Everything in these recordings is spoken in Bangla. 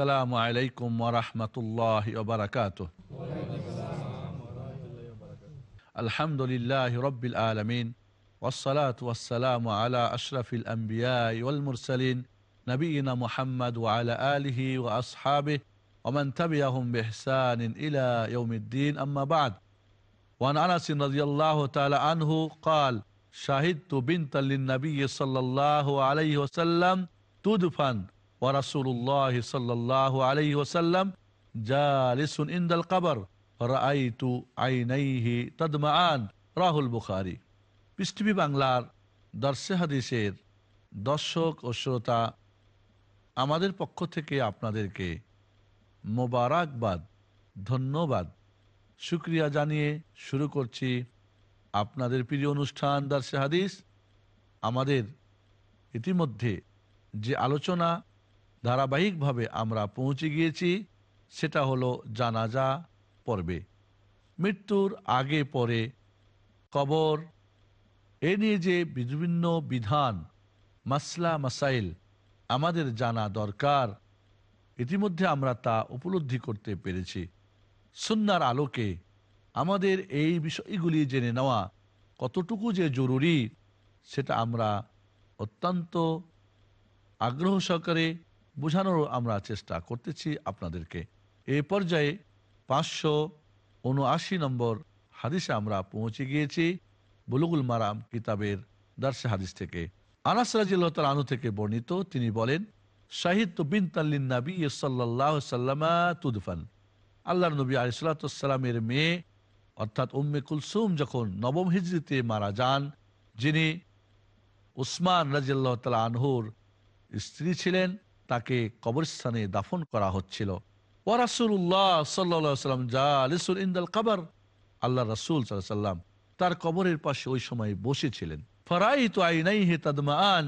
السلام عليكم ورحمة الله وبركاته. الحمد لله رب العالمين والصلاة والسلام على أشرف الأنبياء والمرسلين نبينا محمد وعلى آله وأصحابه ومن تبعهم بإحسان إلى يوم الدين أما بعد. وعن أنس رضي الله تعالى عنه قال شهدت بنتا للنبي صلى الله عليه وسلم تدفن ওসাল্লাম ইন্দাল তদমান রাহুল বুখারি। বাংলার দর্শে হাদিসের দর্শক ও শ্রোতা, আমাদের পক্ষ থেকে আপনাদেরকে মোবারকবাদ, ধন্যবাদ। শুক্রিয়া জানিয়ে শুরু করছি আপনাদের প্রিয় অনুষ্ঠান দার্সে হাদিস। আমাদের ইতিমধ্যে যে আলোচনা ধারাবাহিকভাবে আমরা পৌঁছে গিয়েছি, সেটা হলো জানাজা পর্বে। মৃত্যুর আগে পরে কবর। এ নিয়ে যে বিভিন্ন বিধান, মাসলা, মাসাইল আমাদের জানা দরকার, ইতিমধ্যে আমরা তা উপলব্ধি করতে পেরেছি। সুন্নার আলোকে আমাদের এই বিষয়গুলি জেনে নেওয়া কতটুকু যে জরুরি, সেটা আমরা অত্যন্ত আগ্রহ সহকারে বোঝানোর আমরা চেষ্টা করতেছি আপনাদেরকে। এ পর্যায়ে পাঁচশো উনআশি নম্বর হাদিসে আমরা পৌঁছে গিয়েছি বুলুগুল মারাম কিতাবের দার্সে হাদিস থেকে। আনাস রাজিল্লাহ আনু থেকে বর্ণিত তিনি বলেন, শাহিদ বিন তাল্লিন নবী সাল্লাহ সাল্লামা তুদফান। আল্লাহ নবী আলিসাল্লামের মেয়ে, অর্থাৎ উম্মে কুলসুম যখন নবম হিজড়িতে মারা যান, যিনি উসমান রাজিল্লাহ তালা আনহুর স্ত্রী ছিলেন তাকে কবরস্থানে দাফন করা হচ্ছিল। ওয়ারাসুল্লাহ সাল্লাম যা আলিসুল ইন্দাল কাবার। আল্লাহ রাসুল সাল্লাম তার কবরের পাশে ওই সময় বসেছিলেন। ফরাই তো আইনাই হে তাদমান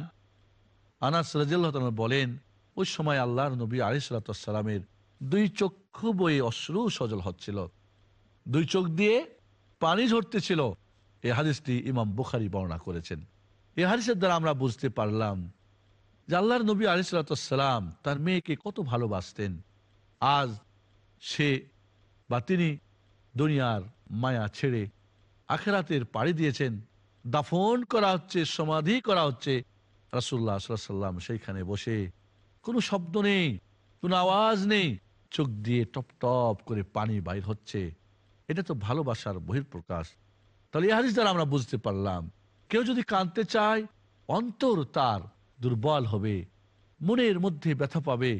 আনাস রাজিল্লাহ বলেন, ওই সময় আল্লাহর নবী আলিসাল্লামের দুই চক্ষু বয়ে অশ্রু সজল হচ্ছিল। দুই চোখ দিয়ে পানি ঝরতেছিল। এ হাদিসটি ইমাম বুখারি বর্ণনা করেছেন। এ হাদিসের দ্বারা আমরা বুঝতে পারলাম যে আল্লাহর নবী আলিসাল্লাম তার মেয়েকে কত ভালোবাসতেন, আজ সে বা তিনি দুনিয়ার মায়া ছেড়ে আখেরাতের পাড়ি দিয়েছেন। দাফন করা হচ্ছে, সমাধি করা হচ্ছে। রাসুল্লাহ সাল্লাম সেইখানে বসে কোনো শব্দ নেই, কোনো আওয়াজ নেই। চোখ দিয়ে টপ টপ করে পানি বাইর হচ্ছে। এটা তো ভালোবাসার বহির্প্রকাশ তাহলে এই হাদিস দ্বারা আমরা বুঝতে পারলাম, কেউ যদি কাঁদতে চায়, অন্তর তার দুর্বল হবে। মনের মধ্যে ব্যথা পাবে।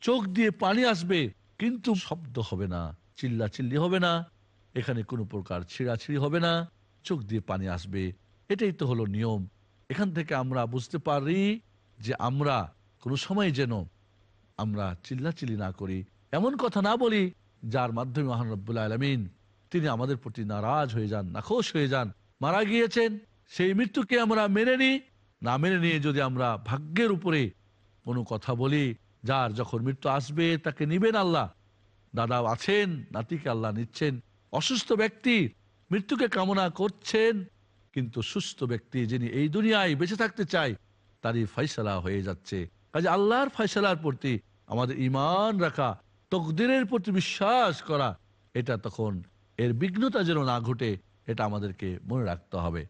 চোখ দিয়ে পানি আসবে, কিন্তু শব্দ হবে না। চিল্লা চিল্লি হবে না। এখানে কোনো প্রকার ছিঁড়াছিড়ি হবে না। চোখ দিয়ে পানি আসবে। এটাই তো হলো নিয়ম। এখান থেকে আমরা বুঝতে পারি যে আমরা কোনো সময় যেন আমরা চিল্লাচিল্লি না করি। এমন কথা না বলি যার মাধ্যমে মহানব্বুল আলমিন তিনি আমাদের প্রতি নারাজ হয়ে যান, নাখোশ হয়ে যান, মারা গিয়েছেন। সেই মৃত্যুকে আমরা মেনে নিই। না মেনে নিয়ে যদি আমরা ভাগ্যের উপরে কোনো কথা বলি, যার যখন মৃত্যু আসবে তাকে নিবেন আল্লাহ। দাদা আছেন, নাতিকে আল্লাহ নিচ্ছেন। অসুস্থ ব্যক্তি মৃত্যুকে কামনা করছেন, কিন্তু সুস্থ ব্যক্তি যিনি এই দুনিয়ায় বেঁচে থাকতে চায়, তারই ফয়সলা হয়ে যাচ্ছে। কাজে আল্লাহর ফয়সলার প্রতি আমাদের ইমান রাখা, তকদিরের প্রতি বিশ্বাস করা, এটা তখন এর বিঘ্নতা যেন না ঘটে, এটা আমাদেরকে মনে রাখতে হবে।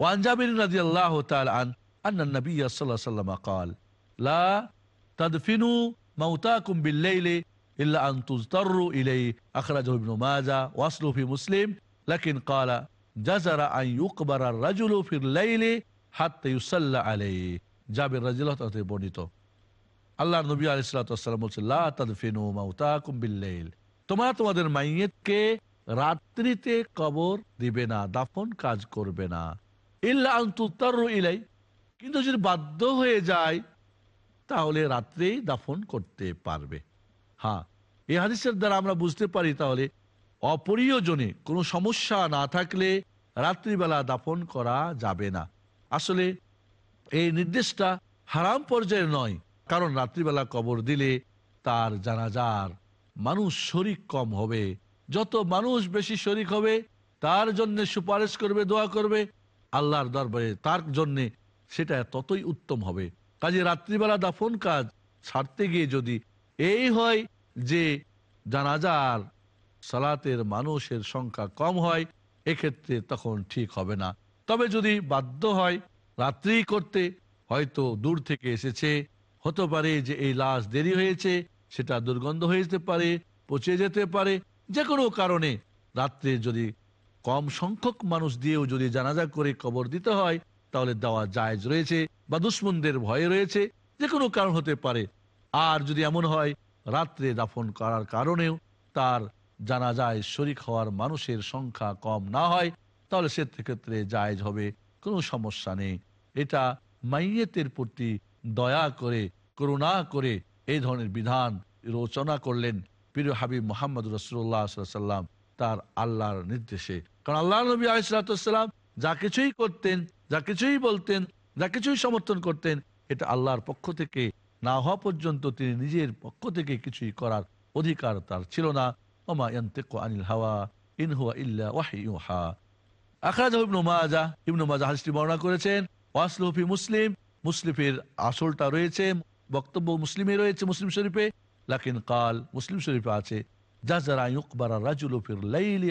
ওয়ান জাবির রাজি আল্লাহ তালান আন্না নবী সাল্লাহ সাল্লাম কাল লা তদফিনু মৌতাকুম বিল্লাইলে ইল্লা আন তুজতারু ইলাই আখরাজ ইবনু মাজা ওয়াসলুফি মুসলিম লাকিন কালা জাজারা আন ইউকবার রাজুলু ফির লাইলে হাত্তা ইউসাল্লা আলাইহি জাবির রাজিল্লাহ তাতে বর্ণিত আল্লাহ নবী আলিসাল্লাম বলছে লাফিনু মাউতাকুম বিল্লাইল তোমরা তোমাদের মাইয়েতকে রাত্রিতে কবর দিবে না দাফন কাজ করবে না ইল্লা ইলাই। কিন্তু যদি বাধ্য হয়ে যায়, তাহলে রাত্রেই দাফন করতে পারবে। হ্যাঁ এই হাদিসের দ্বারা আমরা বুঝতে পারি তাহলে অপরিয়জনে কোনো সমস্যা না থাকলে রাত্রিবেলা দাফন করা যাবে না। আসলে এই নির্দেশটা হারাম পর্যায়ের নয়, কারণ রাত্রিবেলা কবর দিলে তার জানাজার মানুষ শরিক কম হবে। যত মানুষ বেশি শরিক হবে, তার জন্য সুপারিশ করবে, দোয়া করবে আল্লাহর দরবারে, তার জন্যে সেটা ততই উত্তম হবে। কাজে রাত্রিবেলা দাফন কাজ ছাড়তে গিয়ে যদি এই হয় যে জানাজার সালাতের মানুষের সংখ্যা কম হয়, এক্ষেত্রে তখন ঠিক হবে না। তবে যদি বাধ্য হয় রাত্রি করতে, হয়তো দূর থেকে এসেছে। হতে পারে যে এই লাশ দেরি হয়েছে, সেটা দুর্গন্ধ হয়ে যেতে পারে, পচে যেতে পারে, যে কোনো কারণে রাত্রে যদি কম সংখ্যক মানুষ দিয়েও যদি জানাজা করে কবর দিতে হয়, তাহলে দেওয়া জায়জ রয়েছে বা দুশ্মনদের ভয় রয়েছে, যে কোনো কারণ হতে পারে। আর যদি এমন হয়, রাত্রে দাফন করার কারণেও তার জানাজায় শরিক হওয়ার মানুষের সংখ্যা কম না হয়, তাহলে সেক্ষেত্রে জায়জ হবে, কোনো সমস্যা নেই। এটা মাইয়েতের প্রতি দয়া করে, করুণা করে এই ধরনের বিধান রচনা করলেন প্রিয় হাবিব মোহাম্মদ রসুল্লাহ সাল্লাম তার আল্লাহর নির্দেশে। কারণ আল্লাহ নবী আলাইসালাম যা কিছুই করতেন, যা কিছুই বলতেন, যা কিছুই সমর্থন করতেন, এটা আল্লাহর পক্ষ থেকে না হওয়া পর্যন্ত তিনি নিজের পক্ষ থেকে কিছুই করার অধিকার তার ছিল না। ওমা আনিল হাওয়া, ইন হুয়া ইল্লা ওয়াহিয়ুহা আখরাজাহু ইবনু মাজাহ ইবনু মাজাহ হাদিসটি বর্ণনা করেছেন ওয়াসলুফি মুসলিম, মুসলিফের আসলটা রয়েছে, বক্তব্য মুসলিমে রয়েছে মুসলিম শরীফে, লাকিন কাল মুসলিম শরীফে আছে জাজারা ইকবারা রাজুল ফির লাইলি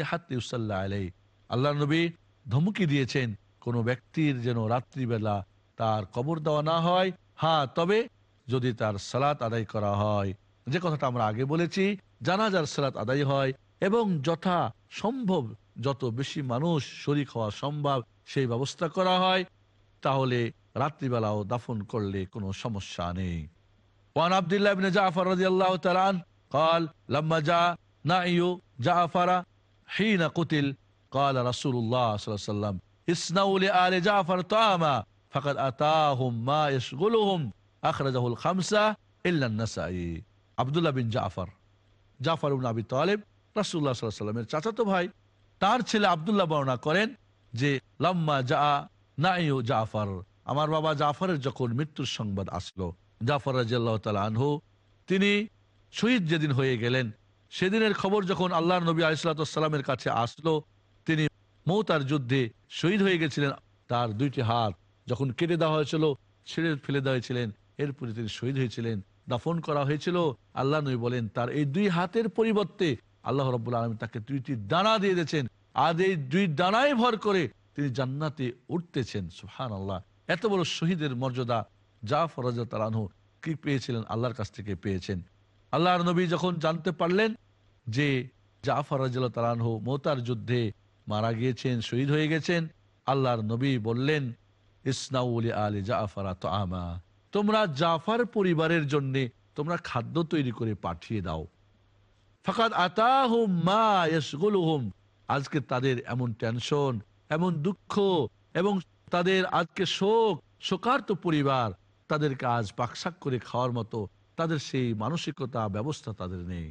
আল্লাহ নবী ধমকি দিয়েছেন, কোনো ব্যক্তির যেন রাত্রিবেলা তার কবর দেওয়া না হয়। হ্যাঁ তবে যদি তার সালাত আদায় করা হয়। যে কথাটা আমরা আগে বলেছি, জানাজার সালাত আদায় হয় এবং যথা সম্ভব যত বেশি মানুষ শরিক হওয়া সম্ভব সেই ব্যবস্থা করা হয়, তাহলে রাত্রিবেলাও দাফন করলে কোনো সমস্যা নেই। ওয়ান আবদুল্লাহ জাফর রাজি আল্লাহ قال لما جاء نعي جعفر حين قتل قال رسول الله صلى الله عليه وسلم اسنوا لآل جعفر طعاما فقد أتاهم ما يشغلهم أخرجه الخمسة إلا النسائي عبد الله بن جعفر জাফর ইবনে আবি তালেব রাসূলুল্লাহ সাল্লাল্লাহু আলাইহি সাল্লামের চাচাতো ভাই তার ছেলে আব্দুল্লাহ বর্ণনা করেন যে লাম্মা জা নাইউ জাফর আমার বাবা জাফরের যখন মৃত্যুর সংবাদ আসলো জাফর রাজিয়াল্লাহ তাআলা আনহু তিনি শহীদ যেদিন হয়ে গেলেন, সেদিনের খবর যখন আল্লাহ নবী আলাইসালামের কাছে আসলো, তিনি মৌতার যুদ্ধে শহীদ হয়ে গেছিলেন। তার দুইটি হাত যখন কেটে দেওয়া হয়েছিল, ছেড়ে ফেলে দেওয়া হয়েছিলেন। এরপরে তিনি শহীদ হয়েছিলেন, দাফন করা হয়েছিল। আল্লাহ নবী বলেন, তার এই দুই হাতের পরিবর্তে আল্লাহ রব্বুল আলম তাকে দুইটি দানা দিয়ে দিয়েছেন। আর এই দুই দানায় ভর করে তিনি জান্নাতে উঠতেছেন। সুহান আল্লাহ এত বড় শহীদের মর্যাদা জাফর রাজু কি পেয়েছিলেন? আল্লাহর কাছ থেকে পেয়েছেন। আল্লাহর নবী যখন জানতে পারলেন যে জাফর রাজু তালানহু মোতার যুদ্ধে মারা গিয়েছেন, শহীদ হয়ে গেছেন, আল্লাহর নবী বললেন ইসনাউলি আলী জাফরা আমা তোমরা জাফার পরিবারের জন্য তোমরা খাদ্য তৈরি করে পাঠিয়ে দাও। ফাকাদ আতাহুম মা ইয়াশগুলুহুম, আজকে তাদের এমন টেনশন, এমন দুঃখ এবং তাদের আজকে শোক, শোকার্ত পরিবার তাদেরকে আজ পাকশাক করে খাওয়ার মতো তাদের সেই মানসিকতা, ব্যবস্থা তাদের নেই।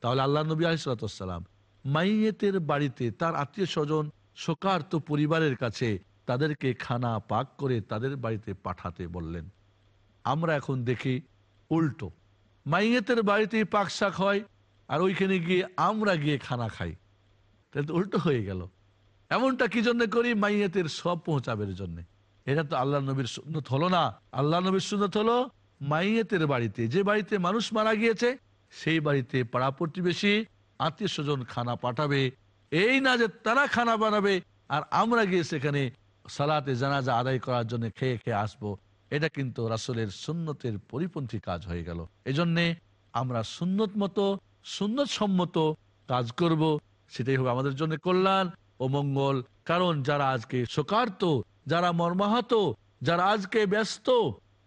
তাহলে আল্লাহ নবী আলিসাল্লাম মাইয়েতের বাড়িতে তার আত্মীয় স্বজন শোকার্ত পরিবারের কাছে তাদেরকে খানা পাক করে তাদের বাড়িতে পাঠাতে বললেন। আমরা এখন দেখি উল্টো। মাইয়েতের বাড়িতে পাক শাক হয় আর ওইখানে গিয়ে আমরা গিয়ে খানা খাই। তাহলে তো উল্টো হয়ে গেল। এমনটা কি জন্য করি? মাইয়েতের সব পৌঁছাবের জন্য। এটা তো আল্লাহ নবীর সুন্নত হলো না। আল্লাহ নবীর সুন্নত হলো মাইয়েতের বাড়িতে। যে বাড়িতে মানুষ মারা গিয়েছে, সেই বাড়িতে পাড়া প্রতিবেশী, আত্মীয় স্বজন খানা পাঠাবে। এই না যে তারা খানা বানাবে, আর আমরা গিয়ে সেখানে সালাতে জানাজা আদায় করার জন্য খেয়ে খেয়ে আসব। এটা কিন্তু রাসুলের সুন্নতের পরিপন্থী কাজ হয়ে গেল। এজন্যে আমরা সুন্নত মতো, সুন্নত সম্মত কাজ করব। সেটাই হবে আমাদের জন্য কল্যাণ ও মঙ্গল। কারণ যারা আজকে শোকার্ত, যারা মর্মাহত, যারা আজকে ব্যস্ত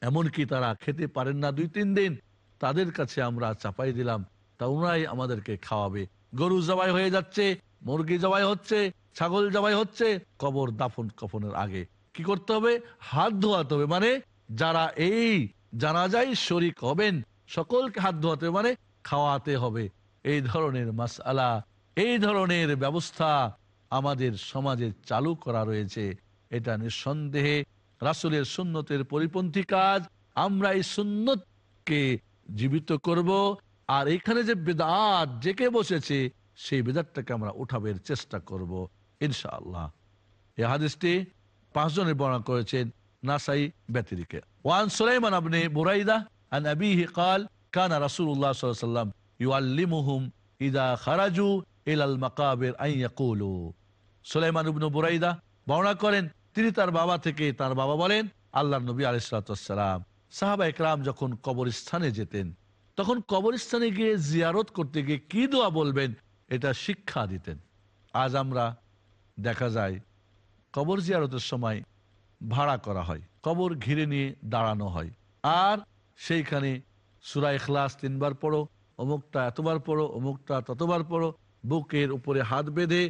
এমনকি তারা খেতে পারেন না দুই তিন দিন। তাদের কাছে আমরা চাপাই দিলাম। তা ওনারাই আমাদেরকে খাওয়াবে। গরু জবাই হয়ে যাচ্ছে, মুরগি জবাই হচ্ছে, ছাগল জবাই হচ্ছে, কবর দাফন কফনের আগে। কি করতে হবে? হাত ধোয়াতে হবে। মানে যারা এই জানাজাই শরিক হবেন, সকলকে হাত ধোয়াতে মানে খাওয়াতে হবে। এই ধরনের মাসআলা, এই ধরনের ব্যবস্থা আমাদের সমাজে চালু করা রয়েছে। এটা নিঃসন্দেহে রাসুলের সুন্নতের পরিপন্থী কাজ আমরা এই সুন্নতকে জীবিত করব আর এখানে যে বেদাত জেকে বসেছে সেই বেদাতটাকে আমরা উঠাবের চেষ্টা করব ইনশাআল্লাহ এই হাদিসটি পাঁচজনের বর্ণনা করেছেন নাসাই ব্যতিরিকে ওয়ান সুলাইমান আপনি বুরাইদা আন আবিহি قال كان رسول الله صلى الله عليه وسلم يعلمهم اذا خرجوا الى المقابر ان يقولوا সুলাইমান ইবনু বুরাইদা বর্ণনা করেন তিনি তার বাবা থেকে তার বাবা বলেন আল্লাহ নবী আলাইসালাম সাহাবা একরাম যখন কবরস্থানে যেতেন, তখন কবরস্থানে গিয়ে জিয়ারত করতে গিয়ে কি দোয়া বলবেন, এটা শিক্ষা দিতেন। আজ আমরা দেখা যায়, কবর জিয়ারতের সময় ভাড়া করা হয়, কবর ঘিরে নিয়ে দাঁড়ানো হয়। আর সেইখানে সুরা ইখলাস তিনবার পড়ো, অমুকটা এতবার পড়ো, অমুকটা ততবার পড়ো, বুকের উপরে হাত বেঁধে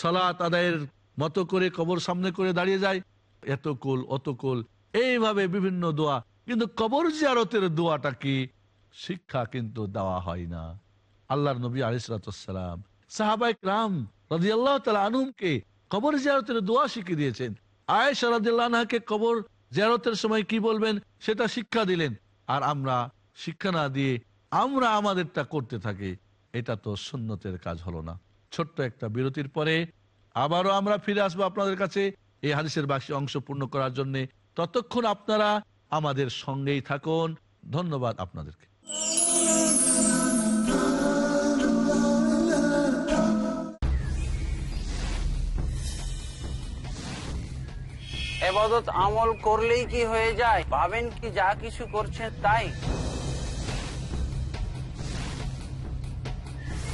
সালাত আদায়ের মতো করে কবর সামনে করে দাঁড়িয়ে যায়। এত কুল, অত কুল। এইভাবে বিভিন্ন দোয়া। কিন্তু কবর জিয়ারতের দোয়াটা কি? শিক্ষা কিন্তু দেওয়া হয় না। আল্লাহর নবী আলিসালাম সাহাবাইক রাম রাজি আল্লাহ তালা আনুমকে কবর জিয়ারতের দোয়া শিখিয়ে দিয়েছেন। আয়েশা রাদিল্লাহকে কবর জিয়ারতের সময় কি বলবেন? সেটা শিক্ষা দিলেন। আর আমরা শিক্ষা না দিয়ে আমরা আমাদেরটা করতে থাকি। এটা তো সুন্নতের কাজ হলো না। ছোট্ট একটা বিরতির পরে আবারও আমরা ফিরে আসব আপনাদের কাছে এই হাদিসের বাকি অংশ পূর্ণ করার জন্য। ততক্ষণ আপনারা আমাদের সঙ্গেই থাকুন। ধন্যবাদ আপনাদেরকে। এবাদত আমল করলেই কি হয়ে যায়? ভাবেন কি যা কিছু করছেন তাই?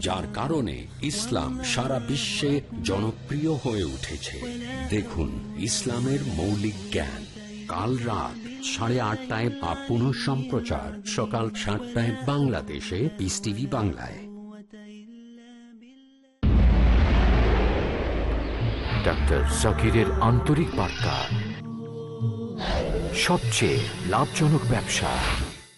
যার কারণে ইসলাম সারা বিশ্বে জনপ্রিয় হয়ে উঠেছে। দেখুন, ইসলামের মৌলিক জ্ঞান। কাল রাত সাড়ে আটটায় বা পুনঃ সম্প্রচার। সকাল সাতটায় বাংলাদেশে। পিস টিভি বাংলায়। জাকিরের আন্তরিক বার্তা। সবচেয়ে লাভজনক ব্যবসা।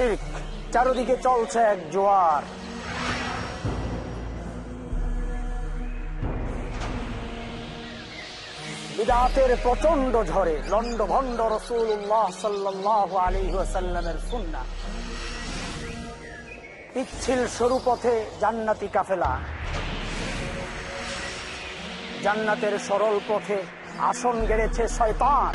শিখ চারদিকে চলছে এক জোয়ার। বিদাতের প্রচণ্ড ঝড়ে লন্ড ভন্ড রসুল্লাহ সাল্লাহ আলী সাল্লামের সুন্না পিচ্ছিল সরু পথে জান্নাতি কাফেলা। জান্নাতের সরল পথে আসন গেড়েছে শয়তান।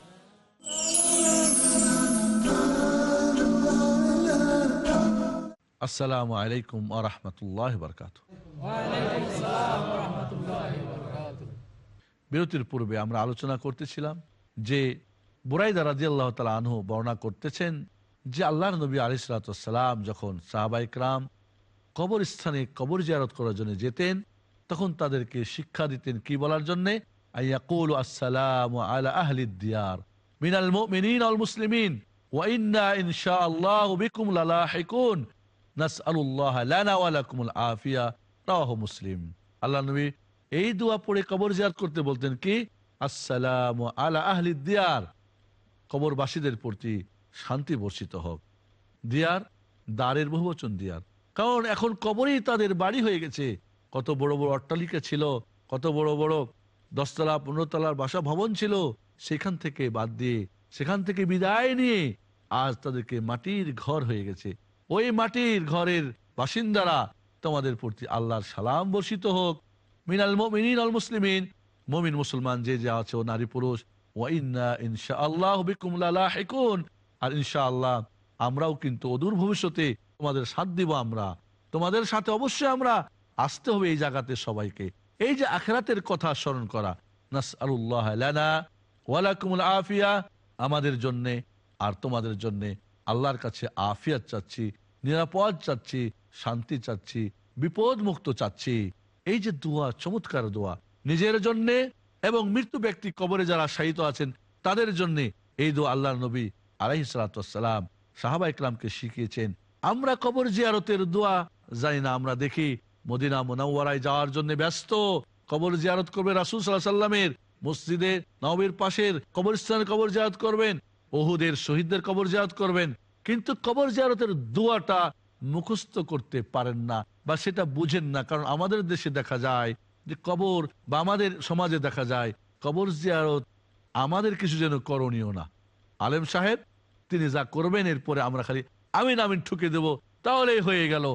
আসসালামু আলাইকুম আ রহমতুল্লাহ বরকাত বিরতির পূর্বে আমরা আলোচনা করতেছিলাম যে বুরাইদা রাজি আল্লাহ তালা আনহু বর্ণনা করতেছেন যে আল্লাহ নবী আলিসালাম যখন সাহাবাইকরাম কবরস্থানে কবর জিয়ারত করার জন্য যেতেন, তখন তাদেরকে শিক্ষা দিতেন কি বলার জন্যে? আইয়াকুল আসসালাম আলা আহলি দিয়ার, মিনাল মুমিনিন আল মুসলিমিন, ওয়া ইন্না ইনশাআল্লাহ বিকুম লালাহিকুন। আফিয়া মুসলিম। আল্লাহ নবী এই দোয়া পড়ে কবর জিয়ারত করতে বলতেন কি? আসসালামু আলা আহলি দিয়ার। কবরবাসীদের প্রতি শান্তি বর্ষিত হোক। দিয়ার দ্বারের বহুবচন দিয়ার। কারণ এখন কবরই তাদের বাড়ি হয়ে গেছে। কত বড় বড় অট্টালিকা ছিল, কত বড় বড় দশতলা পনেরো তলার বাসা ভবন ছিল, সেখান থেকে বাদ দিয়ে, সেখান থেকে বিদায় নিয়ে আজ তাদেরকে মাটির ঘর হয়ে গেছে। ওই মাটির ঘরের বাসিন্দারা তোমাদের প্রতি আল্লাহর সালাম বর্ষিত হোক। মিনাল মিনিন আল মুসলিমিন। মমিন মুসলমান যে যা আছে ও নারী পুরুষ। ওয়াইন্না ইনশা আল্লাহ লালাহিকুন আর ইনশা আল্লাহ আমরাও কিন্তু অদূর ভবিষ্যতে তোমাদের সাথ দিব আমরা। তোমাদের সাথে অবশ্যই আমরা আসতে হবে এই জায়গাতে সবাইকে। এই যে আখেরাতের কথা স্মরণ করা। নাস আল্লাহ ওয়ালাকুমুল আফিয়া। আমাদের জন্যে আর তোমাদের জন্যে আল্লাহর কাছে আফিয়াত চাচ্ছি। নিরাপদ চাচ্ছি, শান্তি চাচ্ছি বিপদ মুক্ত চাচ্ছি। এই যে দোয়া, চমৎকার দোয়া। নিজের জন্যে এবং মৃত্যু ব্যক্তি কবরে যারা শায়িত আছেন, তাদের জন্য এই দোয়া আল্লাহ নবী আলাহি সালাতাম সাহাবা ইকলামকে শিখিয়েছেন। আমরা কবর জিয়ারতের দোয়া জানি না, আমরা দেখি মদিনা মোনাওয়ারায় যাওয়ার জন্য ব্যস্ত। কবর জিয়ারত করবে রাসুল সাল্লাহ সাল্লামের মসজিদে নবীর পাশের কবরস্থানের কবর জিয়ারত করবেন। ওহুদের শহীদদের কবর জিয়ারত করবেন। কিন্তু কবর জিয়ারতের দোয়াটা মুখস্থ করতে পারেন না বা সেটা বুঝেন না, কারণ আমাদের দেশে দেখা যায় যে কবর বা আমাদের সমাজে দেখা যায় কবর জিয়ারত আমাদের কিছু যেন করণীয় না। আলেম সাহেব, তিনি যা করবেন, এরপরে আমরা খালি আমিন আমিন ঠুকে দেব, তাহলেই হয়ে গেল।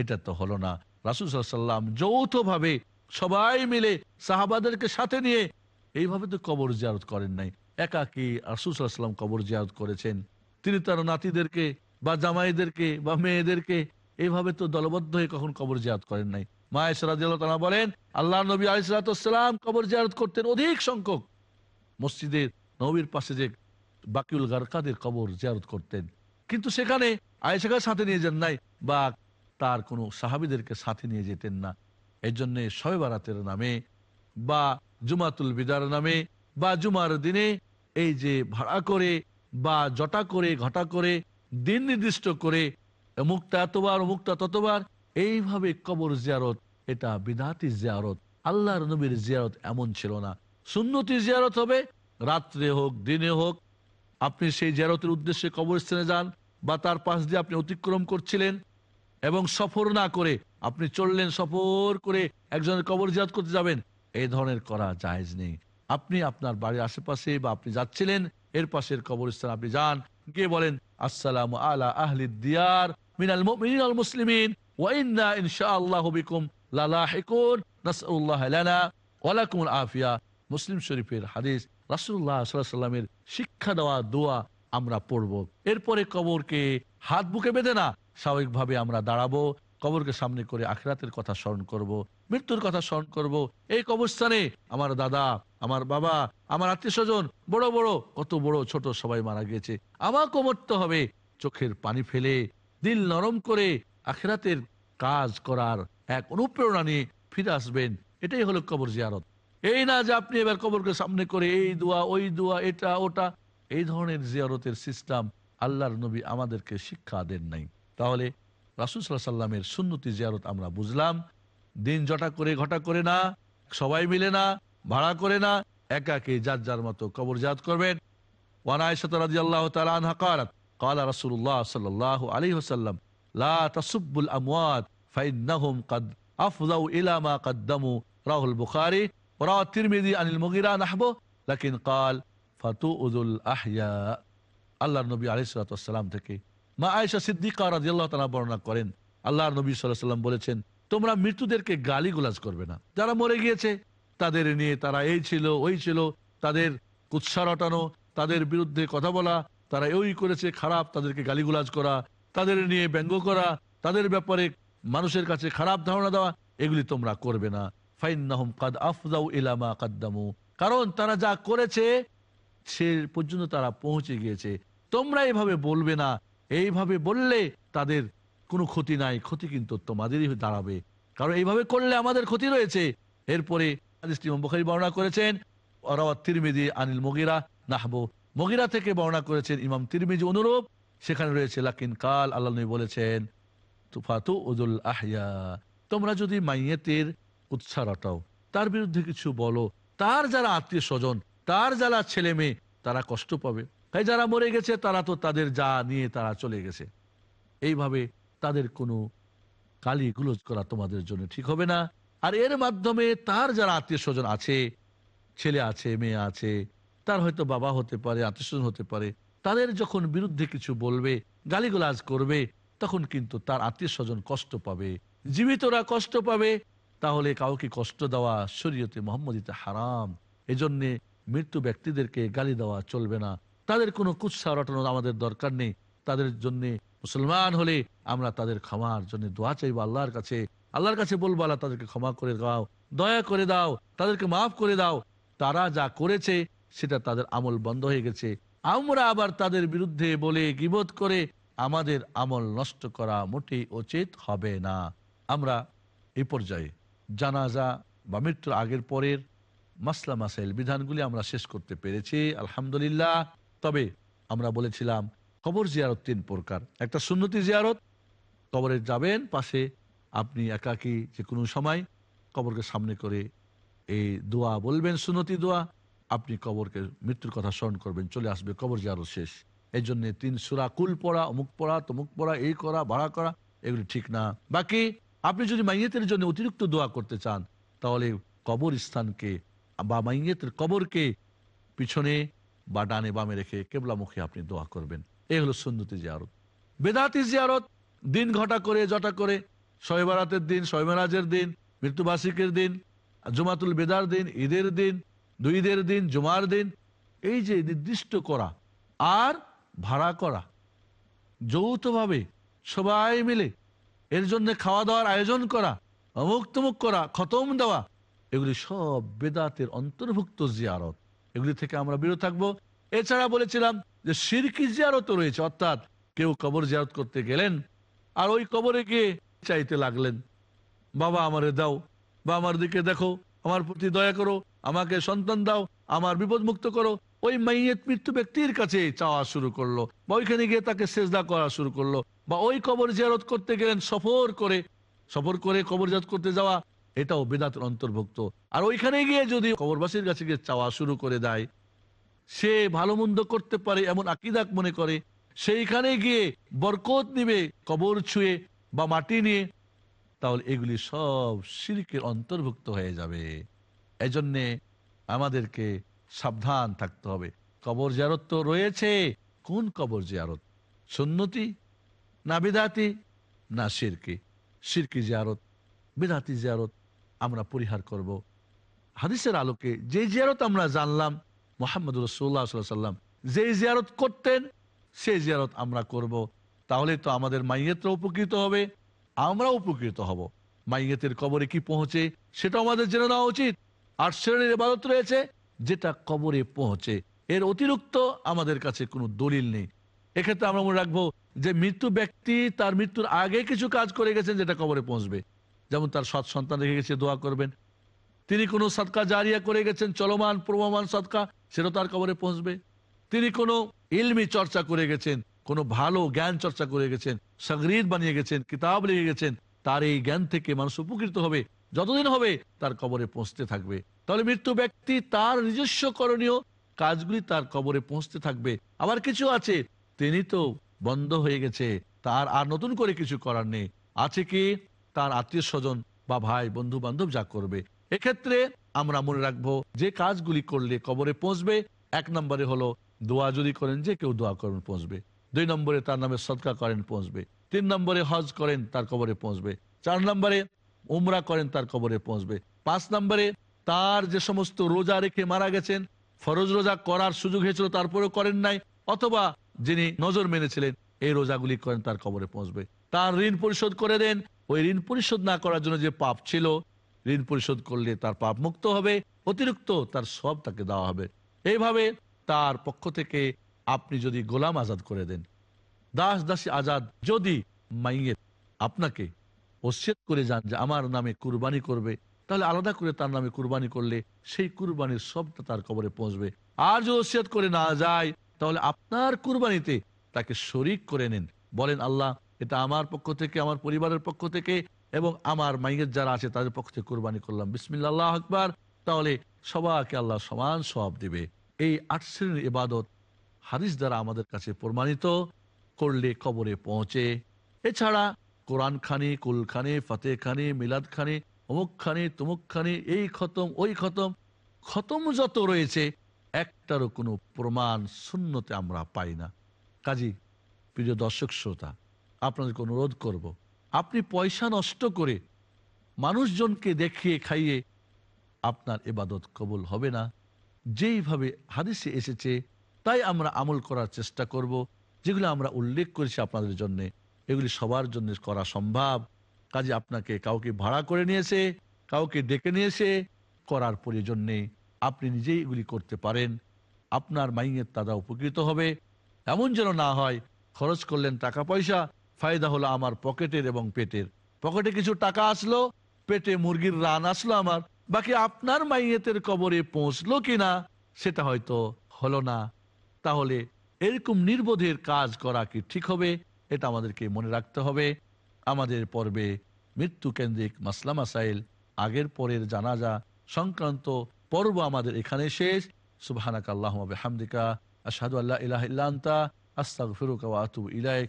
এটা তো হলো না। রাসুল সাল্লাম যৌথভাবে সবাই মিলে সাহাবাদেরকে সাথে নিয়ে এইভাবে তো কবর জিয়ারত করেন নাই। একাকি রাসুল সাল্লাম কবর জিয়ারত করেছেন। তিনি তার নাতিদেরকে বা জামাইদেরকে বা মেয়েদেরকে এইভাবে তো দলবদ্ধ হয়ে কখন কবর জিয়ারত করেন নাই। তারা বলেন, আল্লাহ নবী আলিসালাম কবর জিয়ারত করতেন অধিক সংখ্যক। মসজিদের নবীর পাশে যে বাকিউল গারকাদের কবর জিয়ারত করতেন। কিন্তু সেখানে আয়েশাকে সাথে নিয়ে যান নাই বা তার কোনো সাহাবিদেরকে সাথে নিয়ে যেতেন না। এই জন্য শবে নামে বা জুমাতুল বিদার নামে বা জুমার দিনে এই যে ভাড়া করে বা জটা করে, ঘটা করে, দিন নির্দিষ্ট করে, মুক্তা এতবার, মুক্তা ততবার, এইভাবে কবর জিয়ারত, এটা বিদাতি জিয়ারত, আল্লাহর নবীর জিয়ারত এমন ছিল না। সুন্নতি জিয়ারত হবে, রাত্রে হোক, দিনে হোক, আপনি সেই জিয়ারতের উদ্দেশ্যে কবরস্থানে যান বা তার পাশ দিয়ে আপনি অতিক্রম করছিলেন এবং সফর না করে আপনি চললেন সফর করে একজনের কবর জিয়ারত করতে যাবেন, এই ধরনের করা জায়েজ নেই। আপনি আপনার বাড়ির আশেপাশে বা আপনি যাচ্ছিলেন এর পাশের কবরস্থান আপনি যান, গিয়ে বলেন, আসসালাম আলা আহলি দিয়ার, মিনাল মুমিনিন আল মুসলিমিন, ওয়া ইন্না ইনশাআল্লাহু বিকুম লালাহিকুন, নাসআলুল্লাহ লানা ওয়া লাকুমুল আফিয়া। মুসলিম শরীফের হাদিস সাল্লাল্লাহু সাল্লামের শিক্ষা দেওয়া দোয়া আমরা পড়ব। এরপরে কবরকে হাত বুকে বেঁধে না, স্বাভাবিকভাবে আমরা দাঁড়াবো। কবরকে সামনে করে আখরাতের কথা স্মরণ করব। মৃত্যুর কথা স্মরণ করব। এই কবরস্থানে আমার দাদা, আমার বাবা, আমার আত্মীয় স্বজন বড় বড়, কত বড়, ছোট সবাই মারা গিয়েছে আমাকে মরতে হবে, চোখের পানি ফেলে, দিল নরম করে আখরাতের কাজ করার এক অনুপ্রেরণা নিয়ে ফিরে আসবেন এটাই হলো কবর জিয়ারত এই না যে আপনি এবার কবরকে সামনে করে এই দোয়া, ওই দোয়া, এটা, ওটা, এই ধরনের জিয়ারতের সিস্টেম আল্লাহর নবী আমাদেরকে শিক্ষা দেন নাই তাহলে রাসুলসাল্লাহ সাল্লামের সুন্নতি জিয়ারত আমরা বুঝলাম। দিন জটা করে, ঘটা করে না, সবাই মিলে না, ভাড়া করে না, একাকে যার যার মতো কবর জাত করবেন। আল্লাহ কাদ ইলামা রাহুল আনিল মুগিরা লাকিন কাল ফাতু আল্লাহ নবী আলিসাল্লাম থেকে মা আয়েশা সিদ্দিকা রাদিয়াল্লাহু তাআলা বর্ণনা করেন, আল্লাহর নবী আলাইহি সাল্লাম বলেছেন, তোমরা মৃত্যুদেরকে গালিগুলাজ করবে না। যারা মরে গিয়েছে, তাদের নিয়ে তারা এই ছিল, ওই ছিল, তাদের কুৎসা রটানো, তাদের বিরুদ্ধে কথা বলা, তারা ওই করেছে, খারাপ, তাদেরকে গালিগুলাজ করা, তাদের নিয়ে ব্যঙ্গ করা, তাদের ব্যাপারে মানুষের কাছে খারাপ ধারণা দেওয়া, এগুলি তোমরা করবে না। ফাইন্নাহুম কাদ আফদাউ ইলামা কাদ্দামু। কারণ তারা যা করেছে, সে পর্যন্ত তারা পৌঁছে গিয়েছে। তোমরা এভাবে বলবে না এইভাবে বললে তাদের কোনো ক্ষতি নাই, ক্ষতি কিন্তু তোমাদেরই দাঁড়াবে। কারণ এইভাবে করলে আমাদের ক্ষতি রয়েছে। এরপরে বর্ণনা করেছেন তিরমিজি, আনিল মগিরা, নাহবো মগিরা থেকে বর্ণনা করেছেন ইমাম তিরমিজি অনুরূপ। সেখানে রয়েছে, লাকিন কাল আল্লাহ নবী বলেছেন, তুফাতু উদুল আহিয়া। তোমরা যদি মাইয়েতের উৎসাহ রটাও তার বিরুদ্ধে কিছু বলো, তার যারা আত্মীয় স্বজন, তার যারা ছেলে মেয়ে তারা কষ্ট পাবে। তাই যারা মরে গেছে, তারা তো তাদের যা নিয়ে তারা চলে গেছে। এইভাবে তাদের কোনো কালি গুলোজ করা তোমাদের জন্য ঠিক হবে না। আর এর মাধ্যমে তার যারা আত্মীয় স্বজন আছে, ছেলে আছে, মেয়ে আছে, তার হয়তো বাবা হতে পারে আত্মীয় স্বজন হতে পারে, তাদের যখন বিরুদ্ধে কিছু বলবে, গালিগুলাজ করবে, তখন কিন্তু তার আত্মীয় স্বজন কষ্ট পাবে। জীবিতরা কষ্ট পাবে। তাহলে কাউকে কষ্ট দেওয়া শরীয়তে মোহাম্মদিতে হারাম। এজন্যে মৃত্যু ব্যক্তিদেরকে গালি দেওয়া চলবে না। তাদের কোনো কুৎসা রটানোর আমাদের দরকার নেই। তাদের জন্য মুসলমান হলে আমরা তাদের ক্ষমার জন্য দোয়া চাইব আল্লাহর কাছে। আল্লাহর কাছে বলব, আল্লাহ তাদেরকে ক্ষমা করে দাও, দয়া করে দাও, তাদেরকে মাফ করে দাও। তারা যা করেছে, সেটা তাদের আমল বন্ধ হয়ে গেছে। আমরা আবার তাদের বিরুদ্ধে বলে গিবোধ করে আমাদের আমল নষ্ট করা মোটেই উচিত হবে না। আমরা এই পর্যায়ে জানাজা বা মৃত্যুর আগের পরের মাসলা মাসাইল বিধানগুলি আমরা শেষ করতে পেরেছি। আলহামদুলিল্লাহ। তবে আমরা বলেছিলাম, কবর জিয়ারত তিন প্রকার। একটা সুন্নতি জিয়ারত, কবরে যাবেন, পাশে আপনি একাকি যে কোনো সময় কবরকে সামনে করে এই দোয়া বলবেন, সুন্নতি দোয়া। আপনি কবরকে মৃত্যুর কথা স্মরণ করবেন, চলে আসবে, কবর জিয়ারত শেষ। এই জন্য তিন সুরা কুল পড়া, অমুক পড়া, তমুক পড়া, এই করা ভাড়া করা, এগুলি ঠিক না। বাকি, আপনি যদি মাইয়েতের জন্য অতিরিক্ত দোয়া করতে চান, তাহলে কবর স্থানকে বা মাইয়েতের কবরকে পিছনে বা ডানে বামে রেখে কেবলামুখী আপনি দোয়া করবেন। এই হলো সুন্নতি জিয়ারত। বেদাতি জিয়ারত, দিন ঘটা করে, জটা করে শহেবারাতের দিন শহেমেরাজের দিন, মৃত্যুবার্ষিকের দিন, জুমাতুল বেদার দিন, ঈদের দিন দুই ঈদের দিন, জুমার দিন, এই যে নির্দিষ্ট করা আর ভাড়া করা, যৌথভাবে সবাই মিলে এর জন্য খাওয়া দাওয়ার আয়োজন করা অমুক তমুক করা, খতম দেওয়া, এগুলি সব বেদাতের অন্তর্ভুক্ত জিয়ারত। এগুলি থেকে আমরা বিরত থাকব। এছাড়া বলেছিলাম যে সিরকি জিয়ারত রয়েছে, অর্থাৎ কেউ কবর জিয়ারত করতে গেলেন আর ওই কবরে গিয়ে চাইতে লাগলেন। বাবা, আমারে দাও, বা আমার দিকে দেখো, আমার প্রতি দয়া করো, আমাকে সন্তান দাও, আমার বিপদ মুক্ত করো। ওই মাইয়ের মৃত্যু ব্যক্তির কাছে চাওয়া শুরু করল, বা ওইখানে গিয়ে তাকে সেজদা করা শুরু করল, বা ওই কবর জিয়ারত করতে গেলেন সফর করে সফর করে কবর জিয়ারত করতে যাওয়া এটাও বেদাতের অন্তর্ভুক্ত। আর ওইখানে গিয়ে যদি কবরবাসীর কাছে গিয়ে চাওয়া শুরু করে দেয়, সে ভালো মন্দ করতে পারে এমন আকিদাক মনে করে, সেইখানে গিয়ে বরকত নিবে, কবর ছুঁয়ে বা মাটি নিয়ে, তাহলে এগুলি সব শিরকের অন্তর্ভুক্ত হয়ে যাবে। এজন্যে আমাদেরকে সাবধান থাকতে হবে। কবর জিয়ারত তো রয়েছে, কোন কবর জিয়ারত? সুন্নতি না বিদাতি না শিরকি? শিরকি জিয়ারত, বিদাতি জিয়ারত আমরা পরিহার করব। হাদিসের আলোকে যে জিয়ারত আমরা জানলাম, মোহাম্মদ রসুল্লাহ সাল্লাম যে জিয়ারত করতেন সেই জিয়ারত আমরা করব। তাহলে তো আমাদের মাইয়েতরা উপকৃত হবে আমরা উপকৃত হব। মাইয়েতের কবরে কি পৌঁছে সেটা আমাদের জেনে নেওয়া উচিত। আর শ্রেণির ইবাদত রয়েছে, যেটা কবরে পৌঁছে। এর অতিরিক্ত আমাদের কাছে কোনো দলিল নেই। এক্ষেত্রে আমরা মনে রাখব যে মৃত্যু ব্যক্তি তার মৃত্যুর আগে কিছু কাজ করে গেছেন, যেটা কবরে পৌঁছবে। যেমন তার সৎ সন্তান রেখে গেছে, দোয়া করবেন। তিনি কোনো সৎকা জারিয়া করে গেছেন, চলমান, প্রবমান সৎকা, সেটা তার কবরে পৌঁছবে। তিনি কোনো ইলমি চর্চা করে গেছেন, কোনো ভালো জ্ঞান চর্চা করে গেছেন, সাগরিদ বানিয়ে গেছেন, কিতাব লিখে গেছেন, তার এই জ্ঞান থেকে মানুষ উপকৃত হবে। যতদিন হবে, তার কবরে পৌঁছতে থাকবে। তাহলে মৃত্যু ব্যক্তি তার নিজস্ব করণীয় কাজগুলি তার কবরে পৌঁছতে থাকবে। আবার কিছু আছে, তিনি তো বন্ধ হয়ে গেছে, তার আর নতুন করে কিছু করার নেই। আছে কি? তার আত্মীয় স্বজন বা ভাই বন্ধু বান্ধব যা করবে। এক্ষেত্রে আমরা মনে রাখব, যে কাজগুলি করলে কবরে পৌঁছবে, এক নম্বরে হলো দোয়া যদি করেন যে কেউ দোয়া করেন পৌঁছবে। দুই নম্বরে তার নামে সদকা করেন পৌঁছবে। তিন নম্বরে হজ করেন তার কবরে পৌঁছবে। চার নম্বরে উমরা করেন তার কবরে পৌঁছবে। পাঁচ নম্বরে তার যে সমস্ত রোজা রেখে মারা গেছেন, ফরজ রোজা করার সুযোগ হয়েছিল, তারপরেও করেন নাই, অথবা যিনি নজর মেনেছিলেন, এই রোজাগুলি করেন তার কবরে পৌঁছবে। তার ঋণ পরিশোধ করে দেন ওই ঋণ পরিশোধ না করার জন্য যে পাপ ছিল, ঋণ পরিশোধ করলে তার পাপ মুক্ত হবে, অতিরিক্ত তার সব তাকে দেওয়া হবে। এইভাবে তার পক্ষ থেকে আপনি যদি গোলাম আজাদ করে দেন, দাস দাসী আজাদ যদি মাইয়ের আপনাকে ওসিয়ত করে যান যে আমার নামে কুরবানি করবে, তাহলে আলাদা করে তার নামে কুরবানি করলে সেই কুরবানির সবটা তার কবরে পৌঁছবে। আর যদি ওসিয়ত করে না যায়, তাহলে আপনার কুরবানিতে তাকে শরিক করে নেন। বলেন আল্লাহ এটা আমার পক্ষ থেকে, আমার পরিবারের পক্ষ থেকে এবং আমার মাইয়ের যারা আছে তাদের পক্ষ থেকে কুরবানি করলাম। বিসমিল্লা আকবার। তাহলে সবাইকে আল্লাহ সমান সব দিবে। এই আট শ্রেণির ইবাদত হাদিস দ্বারা আমাদের কাছে প্রমাণিত। করলে কবরে পৌঁছে। এছাড়া কোরআন খানি, কুল খানি ফাতে খানি, মিলাদ খানি, অমুক খানি, তমুক খানি, এই খতম, ওই খতম খতম যত রয়েছে, একটারও কোনো প্রমাণ শূন্যতে আমরা পাই না। কাজী, প্রিয় দর্শক, শ্রোতা আপনাদেরকে অনুরোধ করব। আপনি পয়সা নষ্ট করে মানুষজনকে দেখিয়ে খাইয়ে আপনার এবাদত কবুল হবে না। যেইভাবে হাদিসে এসেছে, তাই আমরা আমল করার চেষ্টা করব, যেগুলো আমরা উল্লেখ করেছি আপনাদের জন্য। এগুলি সবার জন্য করা সম্ভব। কাজে আপনাকে কাউকে ভাড়া করে নিয়েছে, কাউকে ডেকে নিয়েছে, করার প্রয়োজন নেই। আপনি নিজেই এগুলি করতে পারেন। আপনার মাইয়ের তারা উপকৃত হবে। এমন যেন না হয়, খরচ করলেন টাকা পয়সা ফায়দা হলো আমার পকেটের এবং পেটের। পকেটে কিছু টাকা আসলো, পেটে মুরগির রান আসলো আমার। বাকি আপনার মাইয়েতের কবরে পৌঁছলো কিনা, সেটা হয়তো হলো না। তাহলে এরকম নির্বোধের কাজ করা কি ঠিক হবে? এটা আমাদেরকে মনে রাখতে হবে। আমাদের পর্বে মৃত্যু কেন্দ্রিক মাসলা মাসাইল, আগের পরের জানাজা সংক্রান্ত পর্ব আমাদের এখানে শেষ। সুবহানাক আল্লাহ হামদিকা আশহাদু আল্লাহ ইলাহা ইল্লা আনতা, আস্তাগফিরুকা ওয়া ইলাইক।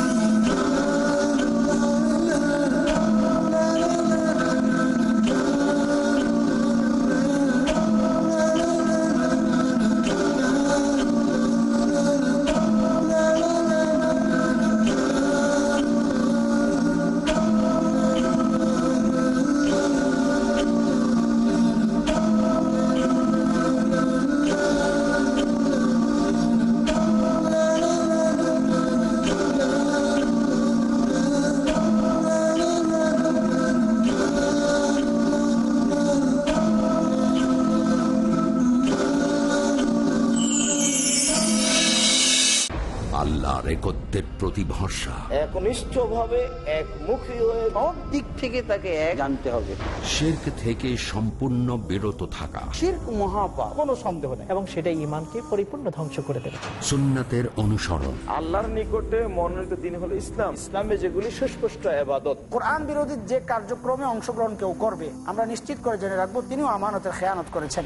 একমুখী হয়ে সব দিক থেকে তাকে এক জানতে হবে। শির্ক থেকে সম্পূর্ণ বিরত থাকা। শির্ক মহাপা কোনো সন্দেহ নেই। এবং সেটা ইমানকে পরিপূর্ণ ধ্বংস করে দেবে। সুন্নাতের অনুসরণ। আল্লাহর নিকটে মনোনীত দিন হলো ইসলাম। ইসলামে যেগুলি সুস্পষ্ট আবাদত কোরআন বিরোধী যে কার্যক্রমে অংশগ্রহণ কেউ করবে আমরা নিশ্চিত করে জেনে রাখব তিনিও আমানতের খেয়ানত করেছেন।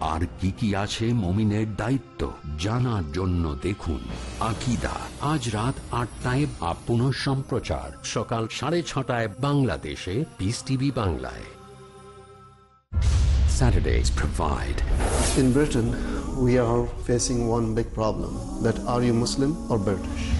আর কি কি আছে মমিনের দায়িত্ব জানার জন্য দেখুন আকিদা আজ রাত আটটায় বা সম্প্রচার সকাল সাড়ে ছটায় বাংলাদেশে পিস টিভি বাংলায় Saturdays provide In Britain, we are facing one big problem that are you Muslim or British?